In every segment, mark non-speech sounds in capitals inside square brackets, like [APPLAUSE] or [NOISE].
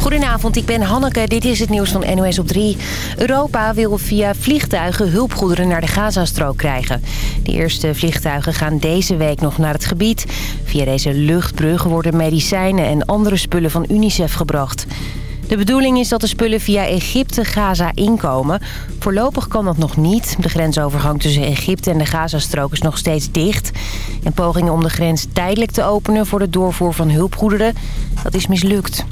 Goedenavond, ik ben Hanneke. Dit is het nieuws van NOS op 3. Europa wil via vliegtuigen hulpgoederen naar de Gazastrook krijgen. De eerste vliegtuigen gaan deze week nog naar het gebied. Via deze luchtbrug worden medicijnen en andere spullen van UNICEF gebracht. De bedoeling is dat de spullen via Egypte Gaza inkomen. Voorlopig kan dat nog niet. De grensovergang tussen Egypte en de Gazastrook is nog steeds dicht. En pogingen om de grens tijdelijk te openen voor de doorvoer van hulpgoederen, dat is mislukt.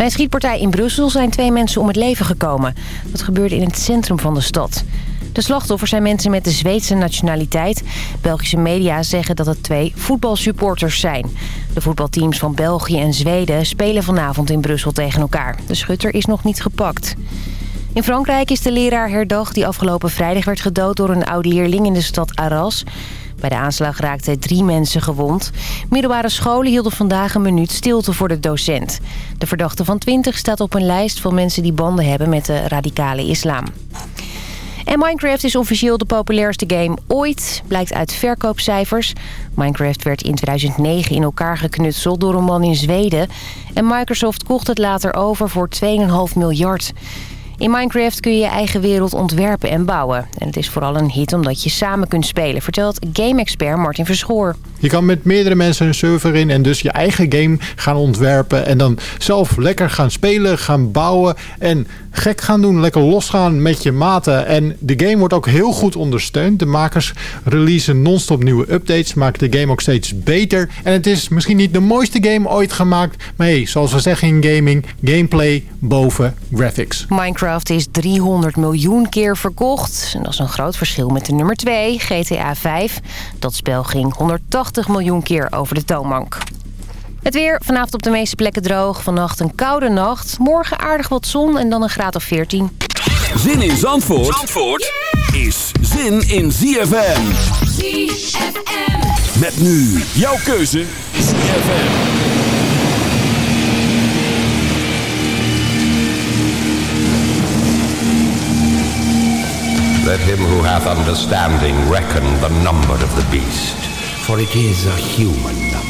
Bij een schietpartij in Brussel zijn twee mensen om het leven gekomen. Dat gebeurde in het centrum van de stad. De slachtoffers zijn mensen met de Zweedse nationaliteit. Belgische media zeggen dat het twee voetbalsupporters zijn. De voetbalteams van België en Zweden spelen vanavond in Brussel tegen elkaar. De schutter is nog niet gepakt. In Frankrijk is de leraar herdacht die afgelopen vrijdag werd gedood door een oude leerling in de stad Arras. Bij de aanslag raakten drie mensen gewond. Middelbare scholen hielden vandaag een minuut stilte voor de docent. De verdachte van 20 staat op een lijst van mensen die banden hebben met de radicale islam. En Minecraft is officieel de populairste game ooit, blijkt uit verkoopcijfers. Minecraft werd in 2009 in elkaar geknutseld door een man in Zweden. En Microsoft kocht het later over voor 2,5 miljard. In Minecraft kun je je eigen wereld ontwerpen en bouwen. En het is vooral een hit omdat je samen kunt spelen, vertelt game-expert Martin Verschoor. Je kan met meerdere mensen een server in en dus je eigen game gaan ontwerpen. En dan zelf lekker gaan spelen, gaan bouwen en gek gaan doen. Lekker losgaan met je maten. En de game wordt ook heel goed ondersteund. De makers releasen non-stop nieuwe updates, maken de game ook steeds beter. En het is misschien niet de mooiste game ooit gemaakt. Maar zoals we zeggen in gaming, gameplay boven graphics. Minecraft is 300 miljoen keer verkocht. En dat is een groot verschil met de nummer 2, GTA 5. Dat spel ging 180 miljoen keer over de toonbank. Het weer, vanavond op de meeste plekken droog. Vannacht een koude nacht. Morgen aardig wat zon en dan een graad of 14. Zin in Zandvoort, Zandvoort is zin in ZFM. ZFM. Met nu jouw keuze ZFM. Let him who hath understanding reckon the number of the beast, for it is a human number.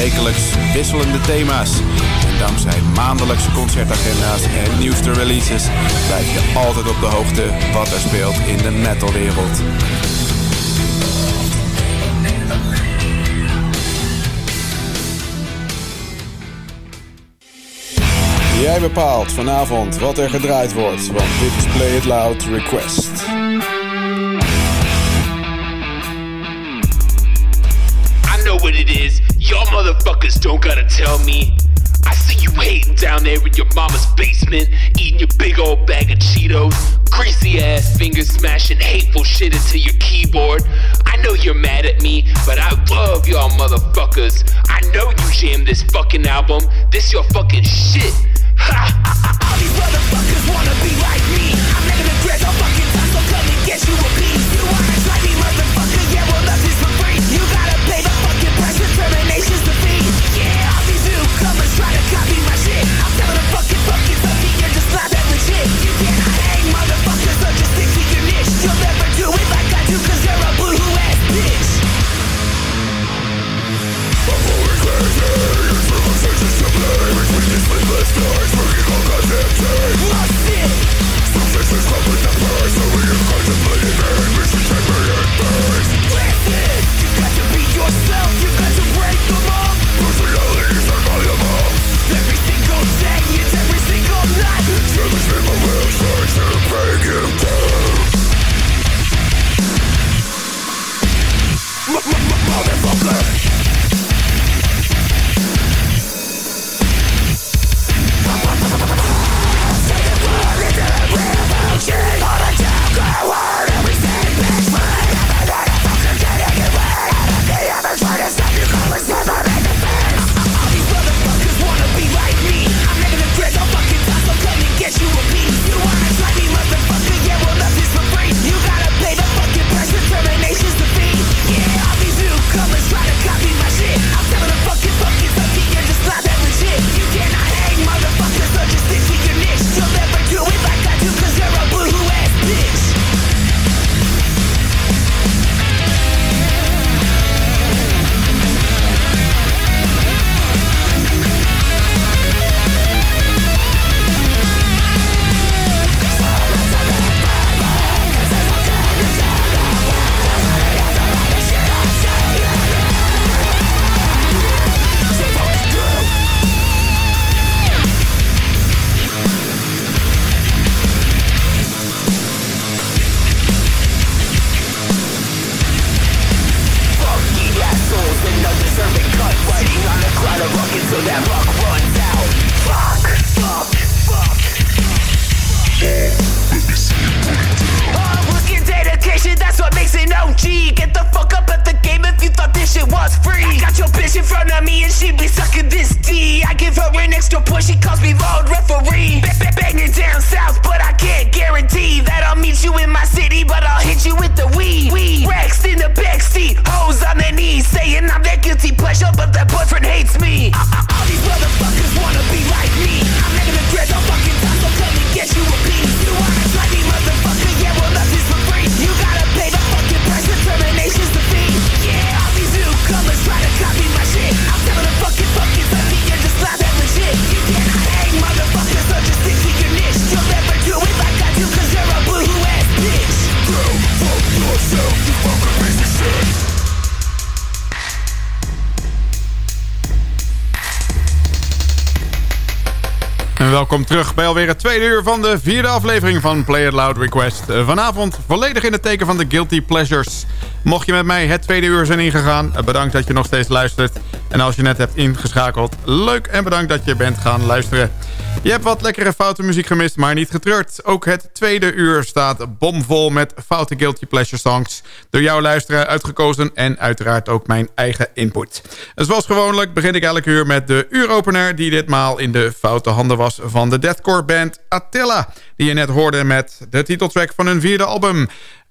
Wekelijks wisselende thema's. En dankzij maandelijkse concertagenda's en nieuwste releases blijf je altijd op de hoogte wat er speelt in de metalwereld. Jij bepaalt vanavond wat er gedraaid wordt, want dit is Play It Loud Request. I know what it is. Y'all motherfuckers don't gotta tell me. I see you hating down there in your mama's basement, eating your big old bag of Cheetos, greasy ass fingers smashing hateful shit into your keyboard. I know you're mad at me, but I love y'all motherfuckers. I know you jammed this fucking album. This your fucking shit. Ha! Welkom terug bij alweer het tweede uur van de vierde aflevering van Play It Loud Request. Eh, Vanavond volledig in het teken van de Guilty Pleasures. Mocht je met mij het tweede uur zijn ingegaan, eh, bedankt dat je nog steeds luistert. En als je net hebt ingeschakeld, leuk en bedankt dat je bent gaan luisteren. Je hebt wat lekkere foute muziek gemist, maar niet getreurd. Ook het tweede uur staat bomvol met foute Guilty Pleasure songs. Door jouw luisteraar uitgekozen en uiteraard ook mijn eigen input. En zoals gewoonlijk begin ik elke uur met de uuropener... die ditmaal in de foute handen was van de deathcore band Attila... die je net hoorde met de titeltrack van hun vierde album...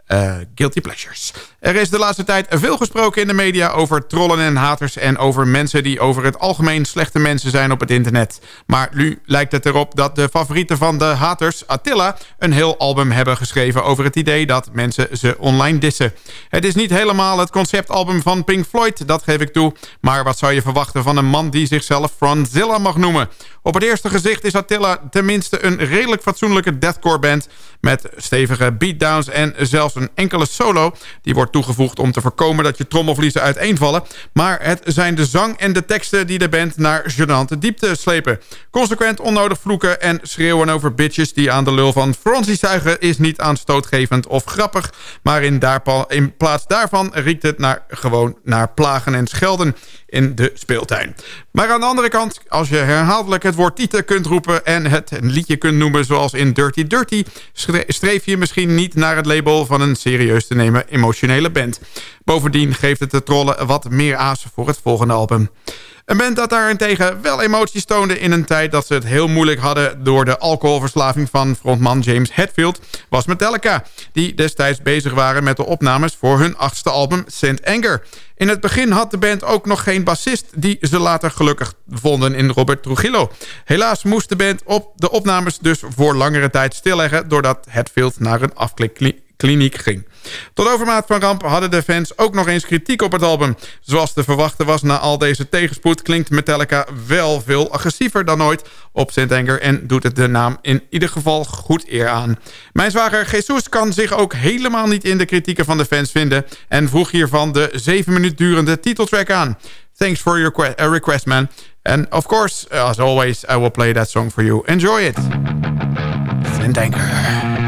Eh, guilty Pleasures. Er is de laatste tijd veel gesproken in de media over trollen en haters... en over mensen die over het algemeen slechte mensen zijn op het internet. Maar nu lijkt het erop dat de favorieten van de haters, Attila... een heel album hebben geschreven over het idee dat mensen ze online dissen. Het is niet helemaal het conceptalbum van Pink Floyd, dat geef ik toe... maar wat zou je verwachten van een man die zichzelf Franzilla mag noemen... Op het eerste gezicht is Attila tenminste een redelijk fatsoenlijke deathcore band... met stevige beatdowns en zelfs een enkele solo... die wordt toegevoegd om te voorkomen dat je trommelvliezen uiteenvallen. Maar het zijn de zang en de teksten die de band naar gênante diepte slepen. Consequent onnodig vloeken en schreeuwen over bitches... die aan de lul van Francie zuigen is niet aanstootgevend of grappig... maar in, in plaats daarvan riekt het naar, gewoon naar plagen en schelden in de speeltuin. Maar aan de andere kant, als je herhaaldelijk het woord tieten kunt roepen... en het een liedje kunt noemen zoals in Dirty Dirty... streef je misschien niet naar het label van een serieus te nemen emotionele band. Bovendien geeft het de trollen wat meer aas voor het volgende album. Een band dat daarentegen wel emoties toonde in een tijd dat ze het heel moeilijk hadden... door de alcoholverslaving van frontman James Hetfield was Metallica... die destijds bezig waren met de opnames voor hun achtste album St. Anger. In het begin had de band ook nog geen bassist... die ze later gelukkig vonden in Robert Trujillo. Helaas moest de band op de opnames dus voor langere tijd stilleggen... doordat Hetfield naar een afklikkliniek ging. Tot overmaat van ramp hadden de fans ook nog eens kritiek op het album. Zoals te verwachten was na al deze tegenspoed... klinkt Metallica wel veel agressiever dan ooit op St. Anger... en doet het de naam in ieder geval goed eer aan. Mijn zwager Jesus kan zich ook helemaal niet in de kritieken van de fans vinden... en vroeg hiervan de 7 minuut durende titeltrack aan. Thanks for your request, man. And of course, as always, I will play that song for you. Enjoy it. St. Anger.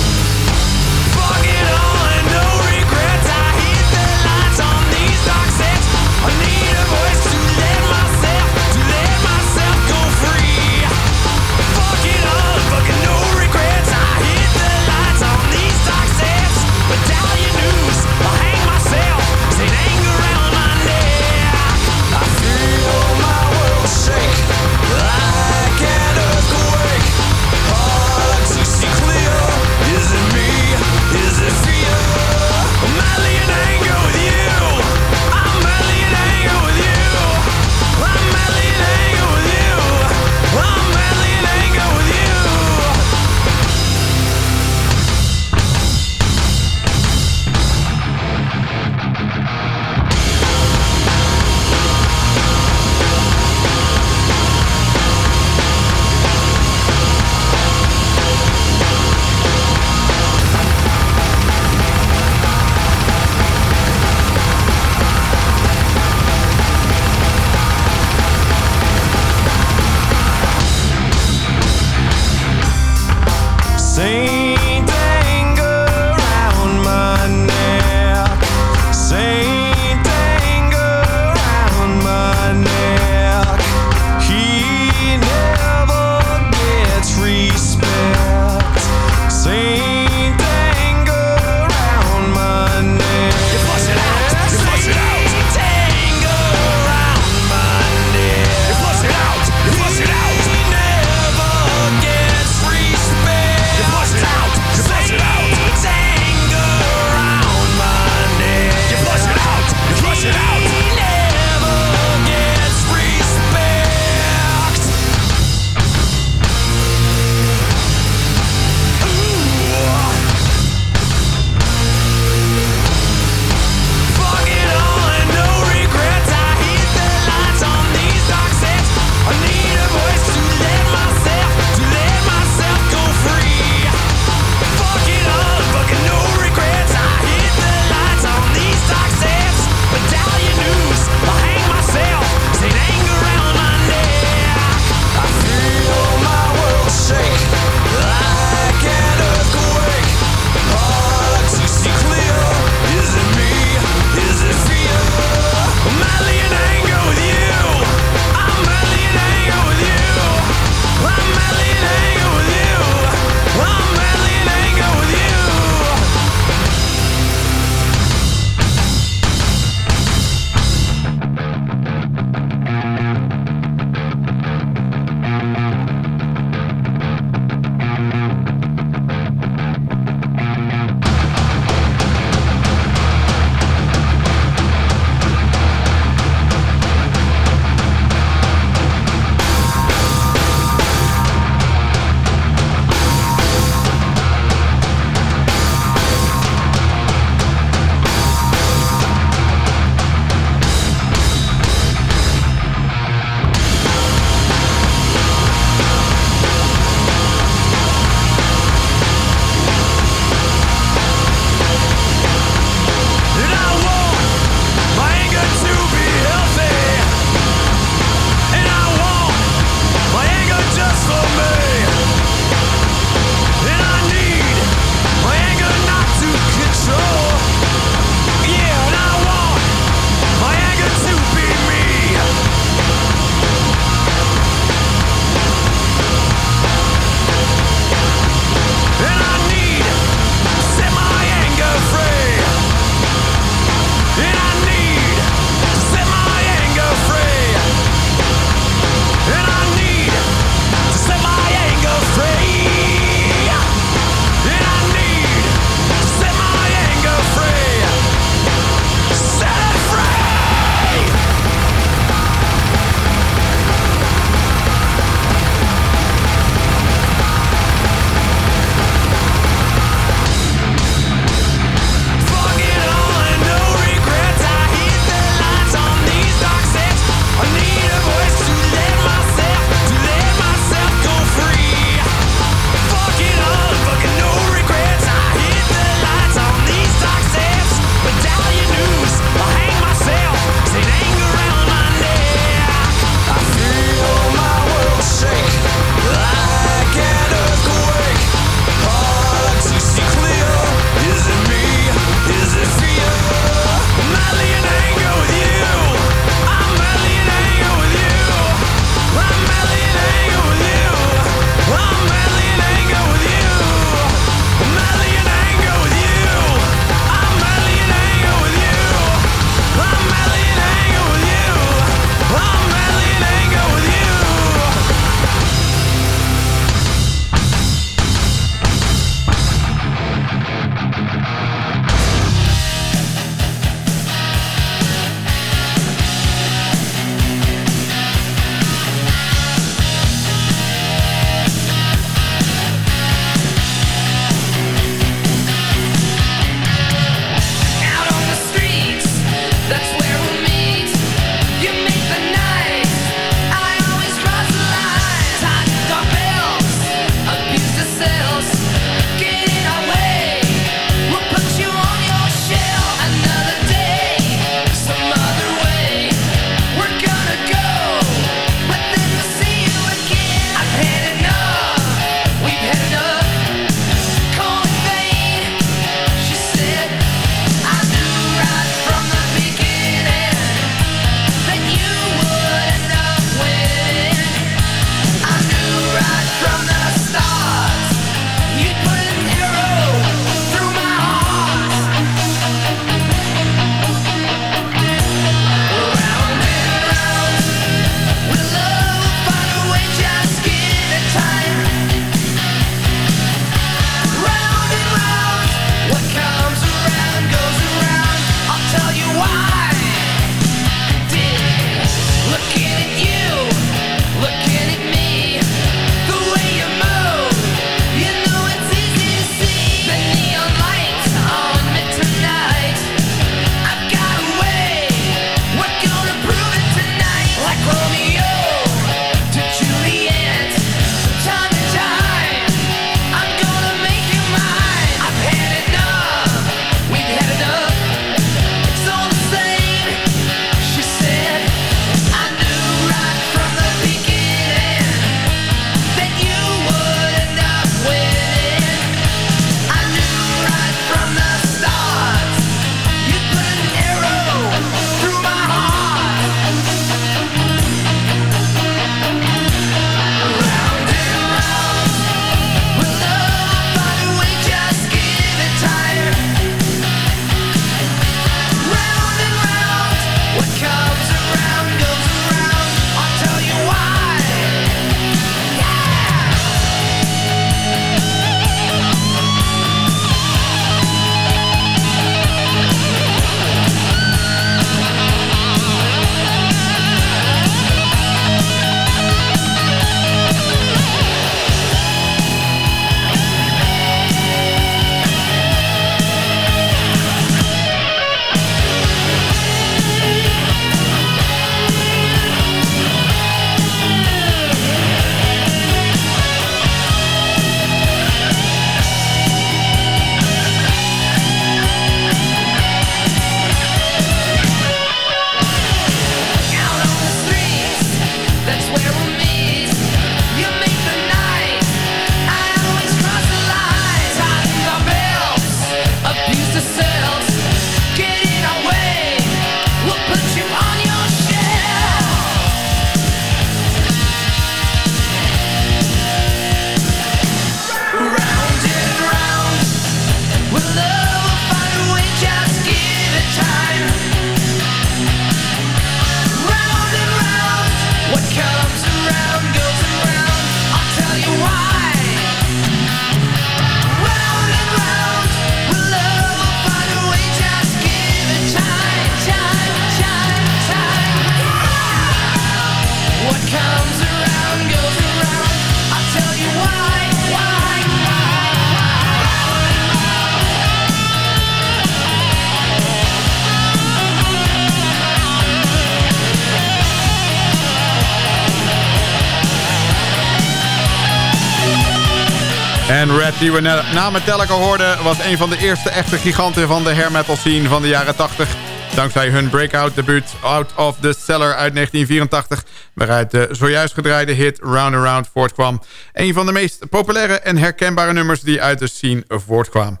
En Red, die we na Metallica hoorden... was een van de eerste echte giganten van de hair metal scene van de jaren 80. Dankzij hun breakout debuut Out of the Cellar uit 1984... waaruit de zojuist gedraaide hit Round and Round voortkwam. Een van de meest populaire en herkenbare nummers die uit de scene voortkwam.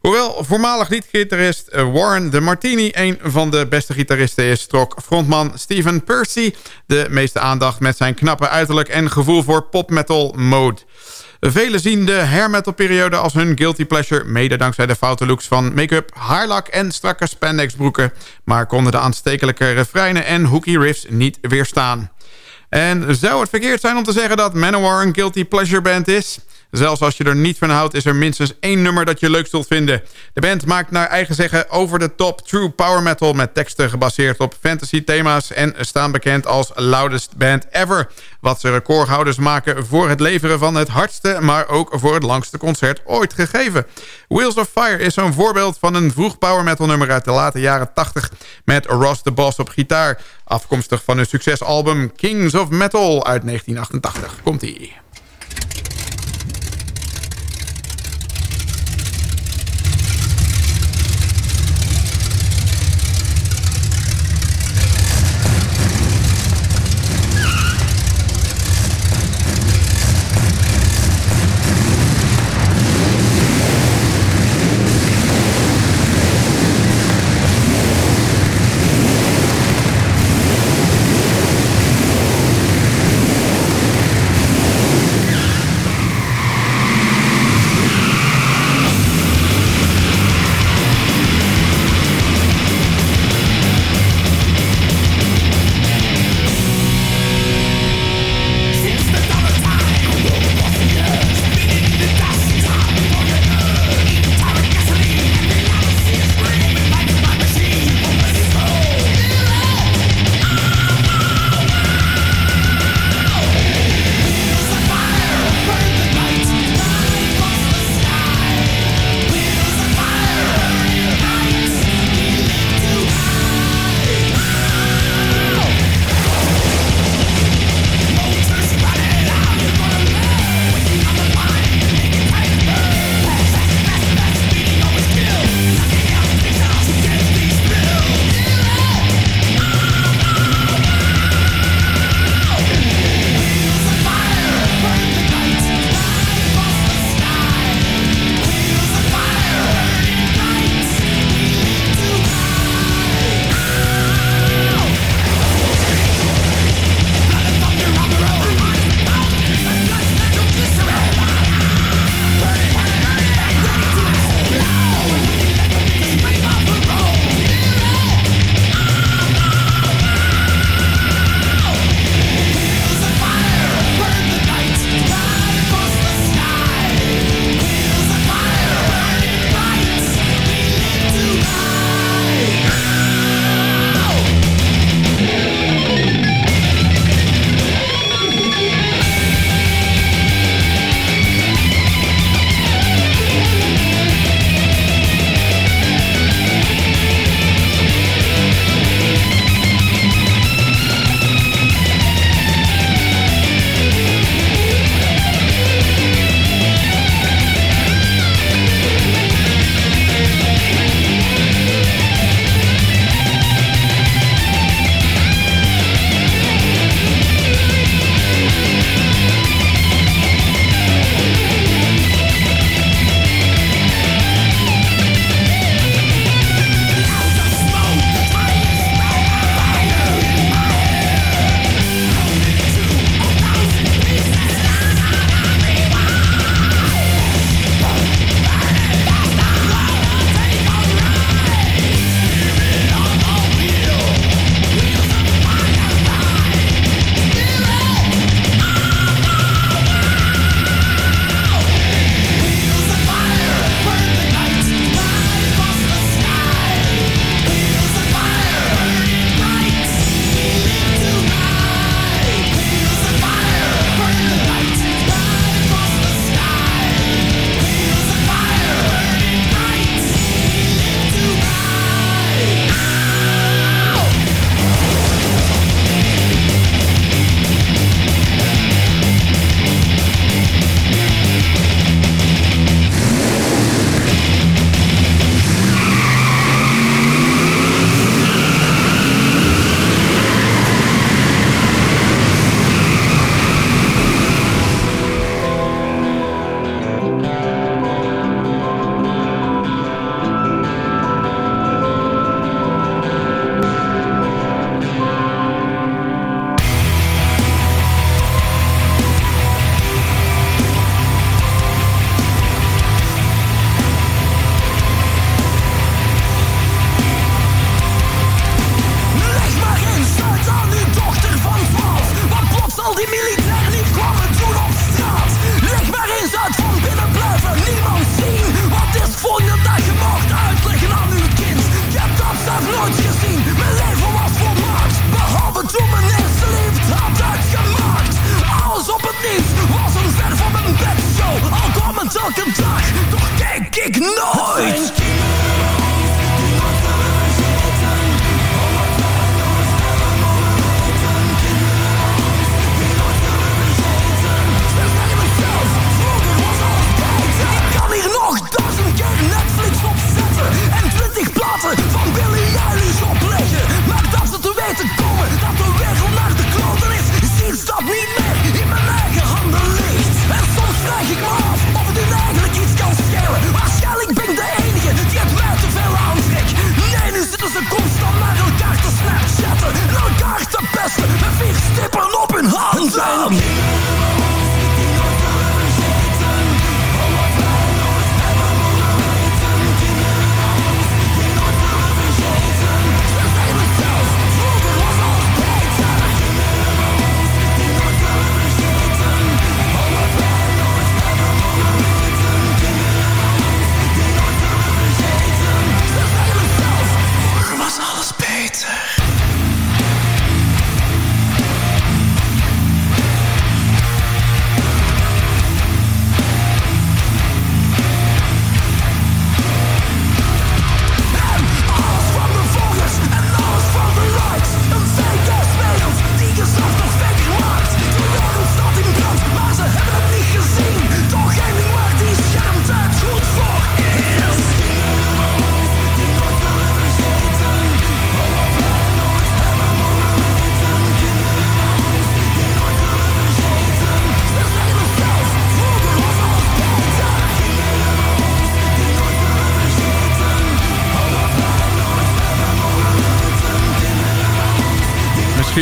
Hoewel voormalig niet-gitarist eh, Warren de Martini een van de beste gitaristen is... trok frontman Steven Percy de meeste aandacht met zijn knappe uiterlijk... en gevoel voor pop-metal mode. Velen zien de hair metal periode als hun guilty pleasure... mede dankzij de foute looks van make-up, haarlak en strakke spandexbroeken... maar konden de aanstekelijke refreinen en hooky riffs niet weerstaan. En zou het verkeerd zijn om te zeggen dat Manowar een guilty pleasure band is... Zelfs als je er niet van houdt, is er minstens één nummer dat je leuk zult vinden. De band maakt naar eigen zeggen over de top true power metal... met teksten gebaseerd op fantasy thema's... en staan bekend als loudest band ever. Wat ze recordhouders maken voor het leveren van het hardste... maar ook voor het langste concert ooit gegeven. Wheels of Fire is zo'n voorbeeld van een vroeg power metal nummer... uit de late jaren 80 met Ross the Boss op gitaar. Afkomstig van hun succesalbum Kings of Metal uit 1988. Komt-ie.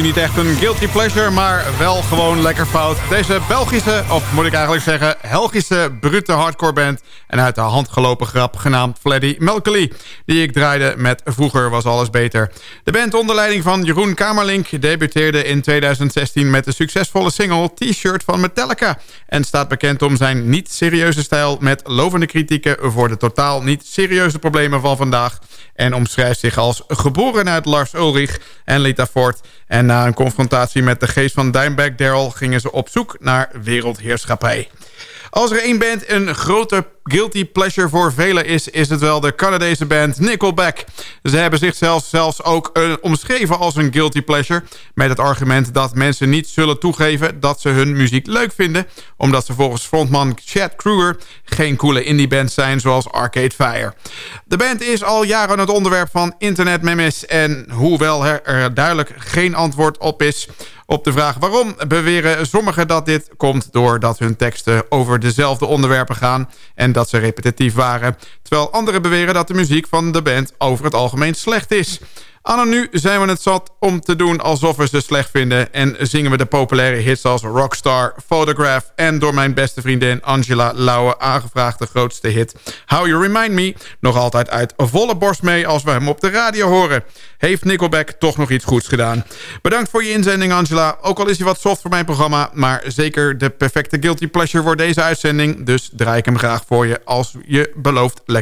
Niet echt een guilty pleasure, maar wel gewoon lekker fout. Deze Belgische, of moet ik eigenlijk zeggen, Helgische brute hardcore band... en uit de hand gelopen grap genaamd Fleddy Melkely... die ik draaide met Vroeger was alles beter. De band onder leiding van Jeroen Kamerlink debuteerde in 2016... met de succesvolle single T-shirt van Metallica... en staat bekend om zijn niet-serieuze stijl... met lovende kritieken voor de totaal niet serieuze problemen van vandaag... en omschrijft zich als geboren uit Lars Ulrich en Lita Ford... En na een confrontatie met de geest van Dimebag Daryl... gingen ze op zoek naar wereldheerschappij. Als er één band een grote guilty pleasure voor velen is... is het wel de Canadese band Nickelback. Ze hebben zichzelf zelfs ook uh, omschreven als een guilty pleasure... met het argument dat mensen niet zullen toegeven... dat ze hun muziek leuk vinden... omdat ze volgens frontman Chad Kruger... geen coole indieband zijn zoals Arcade Fire. De band is al jaren het onderwerp van internetmemes... en hoewel er duidelijk geen antwoord op is... Op de vraag waarom beweren sommigen dat dit komt doordat hun teksten over dezelfde onderwerpen gaan en dat ze repetitief waren. Terwijl anderen beweren dat de muziek van de band over het algemeen slecht is. Anno nu zijn we het zat om te doen alsof we ze slecht vinden... en zingen we de populaire hits als Rockstar, Photograph... en door mijn beste vriendin Angela Lauwe aangevraagde grootste hit... How You Remind Me nog altijd uit volle borst mee als we hem op de radio horen. Heeft Nickelback toch nog iets goeds gedaan. Bedankt voor je inzending Angela, ook al is hij wat soft voor mijn programma... maar zeker de perfecte guilty pleasure voor deze uitzending... dus draai ik hem graag voor je als je belooft lekker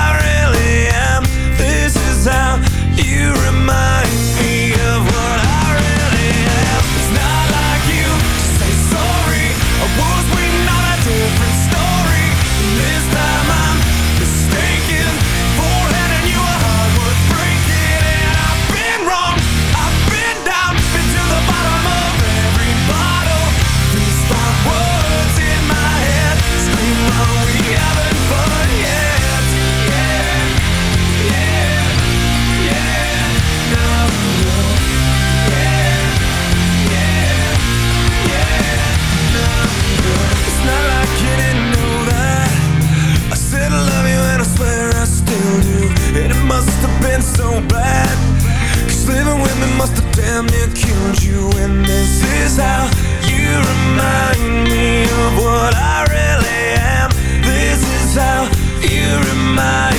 so bad. Cause living with me must have damn near killed you. And this is how you remind me of what I really am. This is how you remind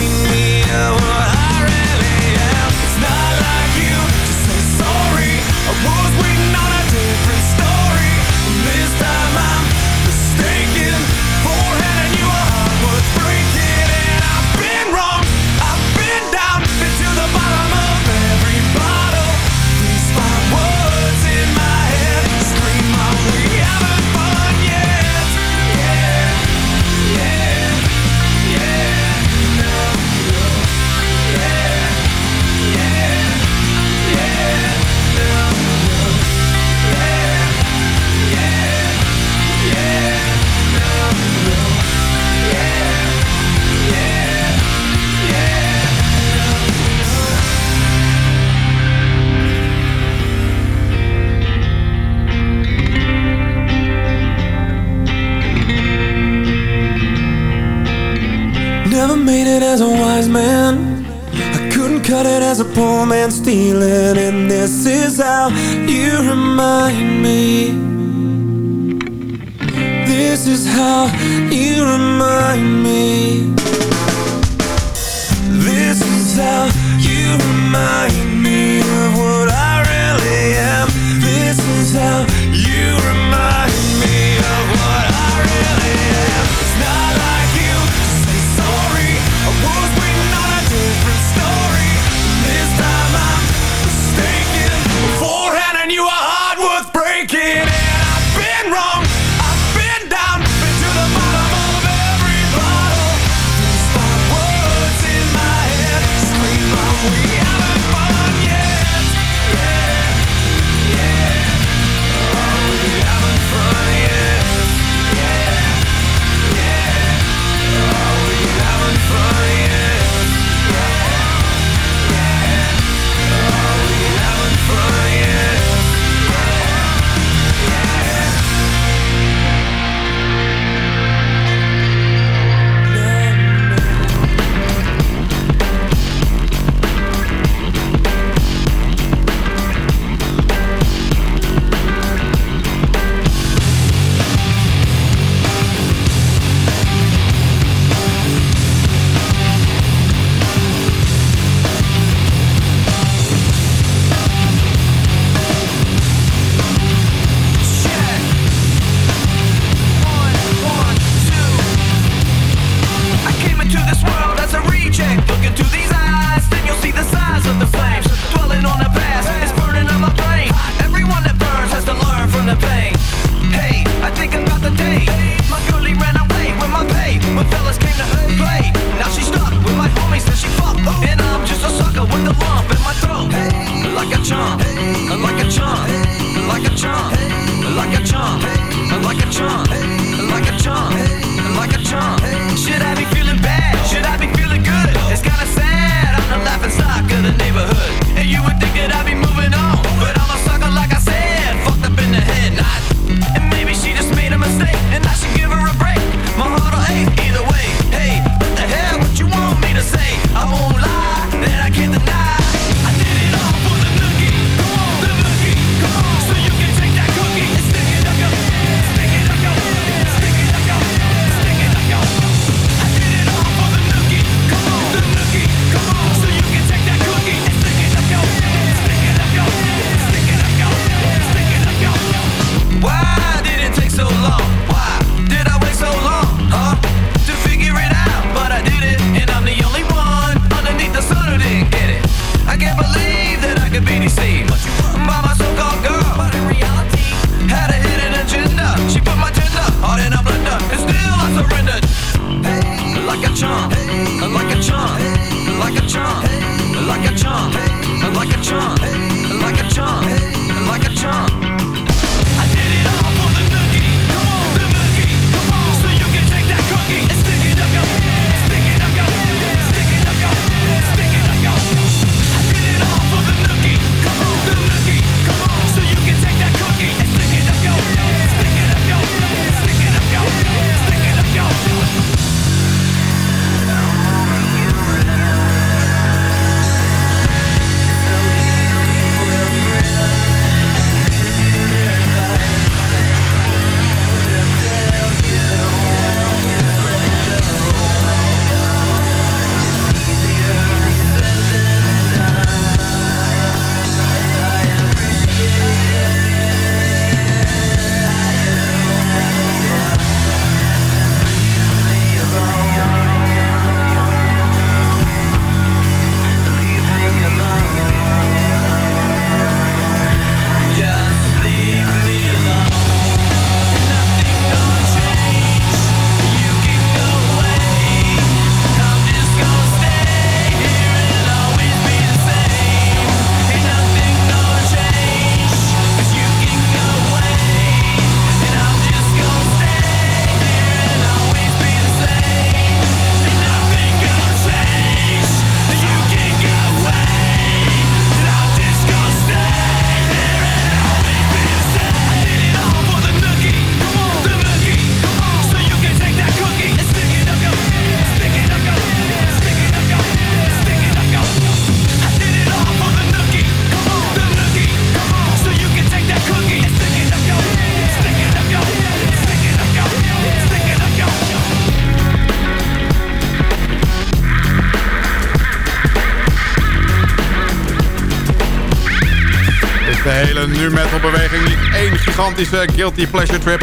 niet één gigantische guilty pleasure trip.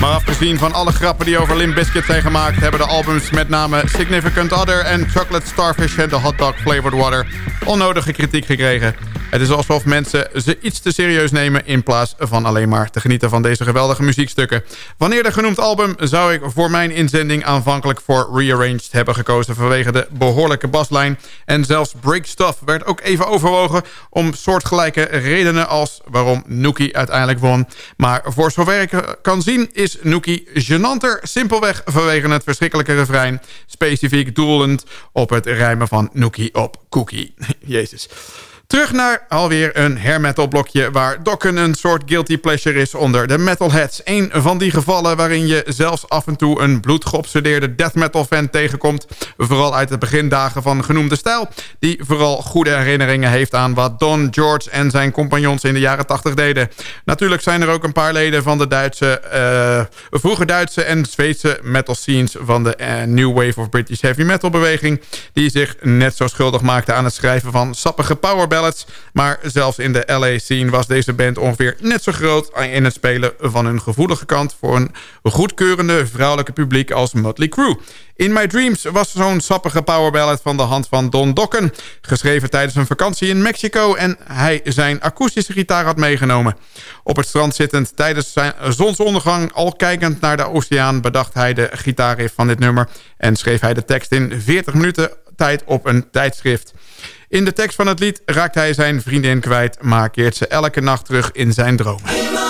Maar afgezien van alle grappen die over Limp Bizkit zijn gemaakt... hebben de albums met name Significant Other en Chocolate Starfish en The Hot Dog Flavored Water... onnodige kritiek gekregen. Het is alsof mensen ze iets te serieus nemen... in plaats van alleen maar te genieten van deze geweldige muziekstukken. Wanneer de genoemd album zou ik voor mijn inzending aanvankelijk voor Rearranged hebben gekozen... vanwege de behoorlijke baslijn. En zelfs Break Stuff werd ook even overwogen... om soortgelijke redenen als waarom Nookie uiteindelijk won. Maar voor zover ik kan zien is Nookie genanter... simpelweg vanwege het verschrikkelijke refrein... specifiek doelend op het rijmen van Nookie op Cookie. [LAUGHS] Jezus. Terug naar alweer een hair blokje... waar dokken een soort guilty pleasure is onder de metalheads. Een van die gevallen waarin je zelfs af en toe... een bloedgeobsedeerde death metal fan tegenkomt. Vooral uit de begindagen van genoemde stijl... die vooral goede herinneringen heeft aan wat Don George... en zijn compagnons in de jaren 80 deden. Natuurlijk zijn er ook een paar leden van de Duitse... Uh, vroege Duitse en Zweedse metal scenes... van de uh, New Wave of British Heavy Metal beweging... die zich net zo schuldig maakten aan het schrijven van sappige powerbell maar zelfs in de LA-scene was deze band ongeveer net zo groot... in het spelen van hun gevoelige kant... voor een goedkeurende vrouwelijke publiek als Motley Crue. In My Dreams was zo'n sappige powerballad van de hand van Don Dokken... geschreven tijdens een vakantie in Mexico... en hij zijn akoestische gitaar had meegenomen. Op het strand zittend tijdens zijn zonsondergang... al kijkend naar de oceaan bedacht hij de gitaarriff van dit nummer... en schreef hij de tekst in 40 minuten tijd op een tijdschrift... In de tekst van het lied raakt hij zijn vriendin kwijt... maar keert ze elke nacht terug in zijn dromen.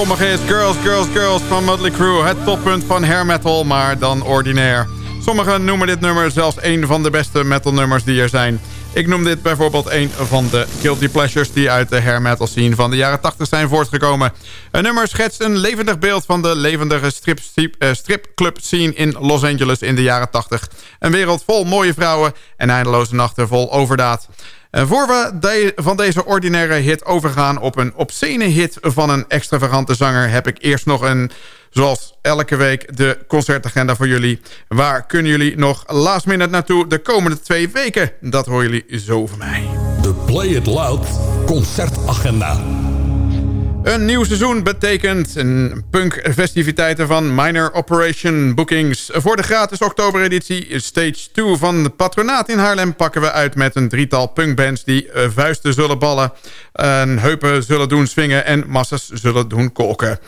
Sommigen is Girls, Girls, Girls van Motley Crue het toppunt van hair metal, maar dan ordinair. Sommigen noemen dit nummer zelfs een van de beste metal nummers die er zijn. Ik noem dit bijvoorbeeld een van de guilty pleasures die uit de hair metal scene van de jaren 80 zijn voortgekomen. Een nummer schetst een levendig beeld van de levendige eh, stripclub scene in Los Angeles in de jaren 80. Een wereld vol mooie vrouwen en eindeloze nachten vol overdaad. En voor we van deze ordinaire hit overgaan op een obscene hit van een extravagante zanger... heb ik eerst nog een, zoals elke week, de concertagenda voor jullie. Waar kunnen jullie nog last minute naartoe de komende twee weken? Dat horen jullie zo van mij. De Play It Loud concertagenda. Een nieuw seizoen betekent een punkfestiviteiten van Minor Operation Bookings. Voor de gratis oktobereditie Stage 2 van de Patronaat in Haarlem... pakken we uit met een drietal punkbands die eh, vuisten zullen ballen... en heupen zullen doen swingen en massas zullen doen kolken.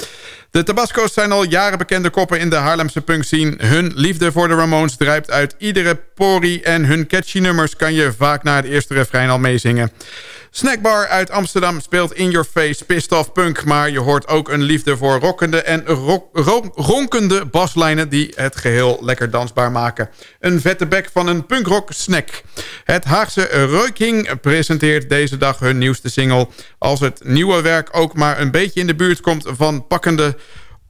De Tabasco's zijn al jaren bekende koppen in de Haarlemse punkscene. Hun liefde voor de Ramones drijft uit iedere porie... en hun catchy nummers kan je vaak na het eerste refrein al meezingen. Snackbar uit Amsterdam speelt In Your Face Pissed Off Punk... maar je hoort ook een liefde voor rockende en ro- ro- ronkende baslijnen... die het geheel lekker dansbaar maken. Een vette bek van een punkrock snack. Het Haagse Reuking presenteert deze dag hun nieuwste single. Als het nieuwe werk ook maar een beetje in de buurt komt van pakkende...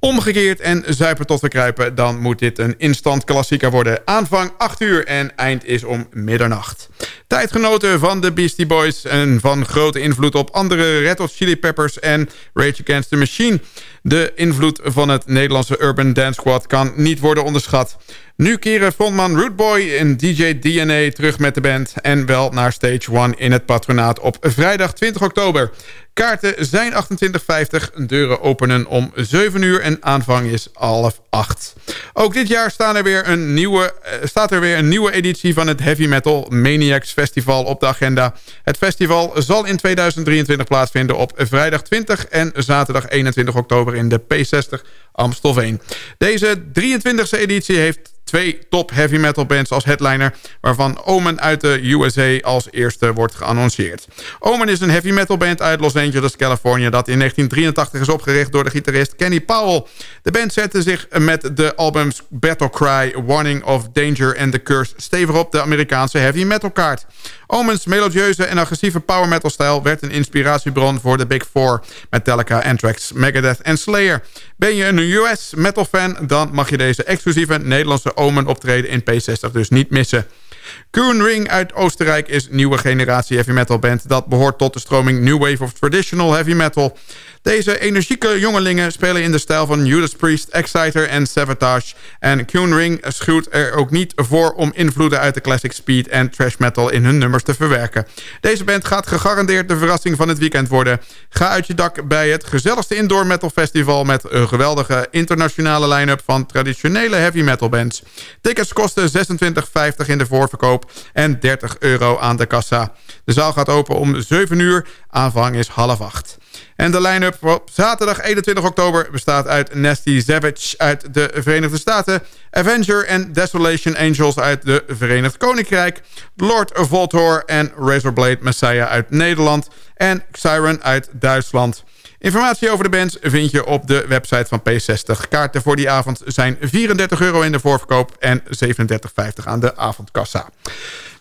Omgekeerd en zuipen tot we kruipen, dan moet dit een instant klassieker worden. Aanvang 8 uur en eind is om middernacht. Tijdgenoten van de Beastie Boys en van grote invloed op andere Red Hot Chili Peppers en Rage Against the Machine. De invloed van het Nederlandse Urban Dance Squad kan niet worden onderschat. Nu keren frontman Rootboy en DJ DNA terug met de band... en wel naar Stage 1 in het patronaat op vrijdag 20 oktober. Kaarten zijn 28,50, deuren openen om 7 uur en aanvang is half 8. Ook dit jaar staan er weer een nieuwe, eh, staat er weer een nieuwe editie van het Heavy Metal Maniacs Festival op de agenda. Het festival zal in 2023 plaatsvinden op vrijdag 20 en zaterdag 21 oktober in de P60 Amstelveen. Deze 23e editie heeft twee top heavy metal bands als headliner... waarvan Omen uit de USA als eerste wordt geannonceerd. Omen is een heavy metal band uit Los Angeles, Californië... dat in 1983 is opgericht door de gitarist Kenny Powell. De band zette zich met de albums Battle Cry, Warning of Danger en The Curse... stevig op de Amerikaanse heavy metal kaart. Omens melodieuze en agressieve power metal stijl... werd een inspiratiebron voor de Big Four... Metallica, Anthrax, Megadeth en Slayer. Ben je een US metal fan... dan mag je deze exclusieve Nederlandse Omen optreden in P60 dus niet missen. Koen Ring uit Oostenrijk is nieuwe generatie heavy metal band... dat behoort tot de stroming New Wave of Traditional Heavy Metal... Deze energieke jongelingen spelen in de stijl van Judas Priest, Exciter en Savatage. En Kuhn Ring schuwt er ook niet voor om invloeden uit de classic speed en trash metal in hun nummers te verwerken. Deze band gaat gegarandeerd de verrassing van het weekend worden. Ga uit je dak bij het gezelligste indoor metal festival met een geweldige internationale line-up van traditionele heavy metal bands. Tickets kosten 26,50 in de voorverkoop en 30 euro aan de kassa. De zaal gaat open om 7 uur, aanvang is half 8. En de line-up op zaterdag 21 oktober bestaat uit Nasty Savage uit de Verenigde Staten... Avenger en Desolation Angels uit de Verenigd Koninkrijk... Lord Voltor en Razorblade Messiah uit Nederland... en Siren uit Duitsland... Informatie over de bands vind je op de website van P60. Kaarten voor die avond zijn 34 euro in de voorverkoop en 37,50 aan de avondkassa.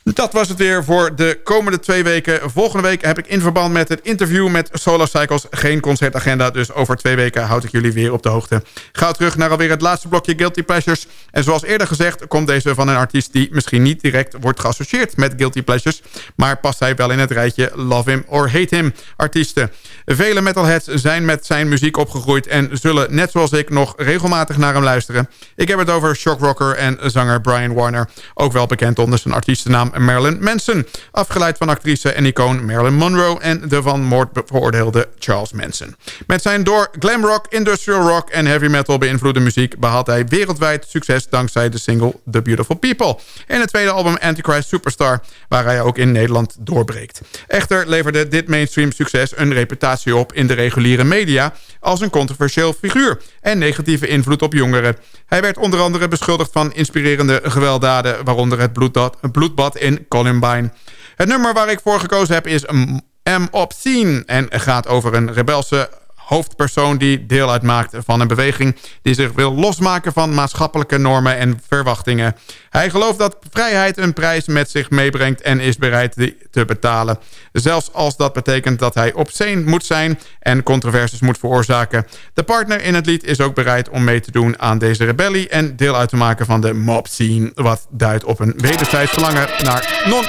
Dat was het weer voor de komende twee weken. Volgende week heb ik in verband met het interview met Solar Cycles geen concertagenda. Dus over twee weken houd ik jullie weer op de hoogte. Ga terug naar alweer het laatste blokje Guilty Pleasures. En zoals eerder gezegd komt deze van een artiest die misschien niet direct wordt geassocieerd met Guilty Pleasures. Maar past hij wel in het rijtje Love Him or Hate Him artiesten. Vele metalheads zijn met zijn muziek opgegroeid en zullen net zoals ik nog regelmatig naar hem luisteren. Ik heb het over shockrocker en zanger Brian Warner. Ook wel bekend onder zijn artiestennaam Marilyn Manson. Afgeleid van actrice en icoon Marilyn Monroe en de van moord veroordeelde Charles Manson. Met zijn door glamrock, industrial rock en heavy metal beïnvloede muziek behaalt hij wereldwijd succes dankzij de single The Beautiful People. En het tweede album Antichrist Superstar, waar hij ook in Nederland doorbreekt. Echter leverde dit mainstream succes een reputatie op in de reguliere media als een controversieel figuur en negatieve invloed op jongeren. Hij werd onder andere beschuldigd van inspirerende gewelddaden, waaronder het bloedbad in Columbine. Het nummer waar ik voor gekozen heb is M Obscene en gaat over een rebelse hoofdpersoon die deel uitmaakt van een beweging... die zich wil losmaken van maatschappelijke normen en verwachtingen. Hij gelooft dat vrijheid een prijs met zich meebrengt en is bereid die te betalen. Zelfs als dat betekent dat hij obscene moet zijn en controversies moet veroorzaken. De partner in het lied is ook bereid om mee te doen aan deze rebellie... en deel uit te maken van de mob scene, wat duidt op een wederzijds verlangen naar non.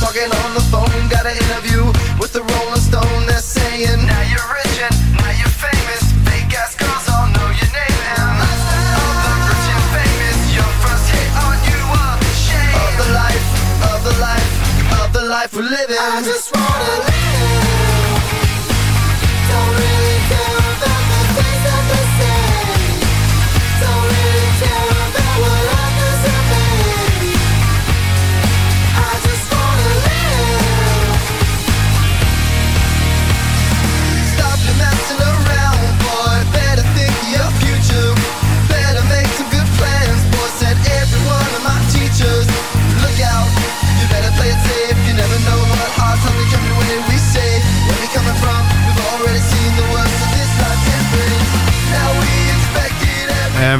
talking on the phone. Got an interview with the Rolling Stone. They're saying, Now you're rich and now you're famous. Fake ass girls all know your name. And of the rich and famous, your first hit on you are shame. Of the life, of the life, of the life we're living. I just wanna live.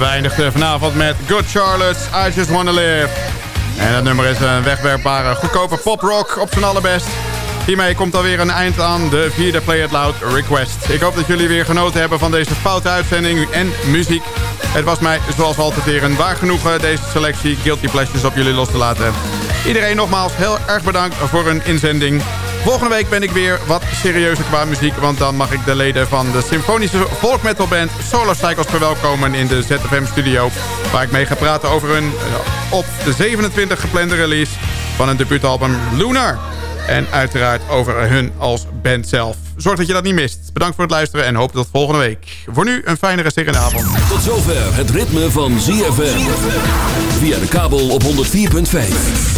En vanavond met Good Charlotte, I Just Wanna Live. En dat nummer is een wegwerpbare, goedkope poprock op zijn allerbest. Hiermee komt alweer een eind aan de vierde Play It Loud request. Ik hoop dat jullie weer genoten hebben van deze foute uitzending en muziek. Het was mij zoals altijd weer een waar genoegen deze selectie Guilty Pleasures op jullie los te laten. Iedereen nogmaals heel erg bedankt voor een inzending. Volgende week ben ik weer wat serieuzer qua muziek... want dan mag ik de leden van de symfonische folkmetalband Solar Cycles verwelkomen in de ZFM-studio... waar ik mee ga praten over hun eh, op de 27 geplande release van een debuutalbum Lunar. En uiteraard over hun als band zelf. Zorg dat je dat niet mist. Bedankt voor het luisteren en hoop tot volgende week. Voor nu een fijne resterende avond. Tot zover het ritme van ZFM. Via de kabel op 104.5.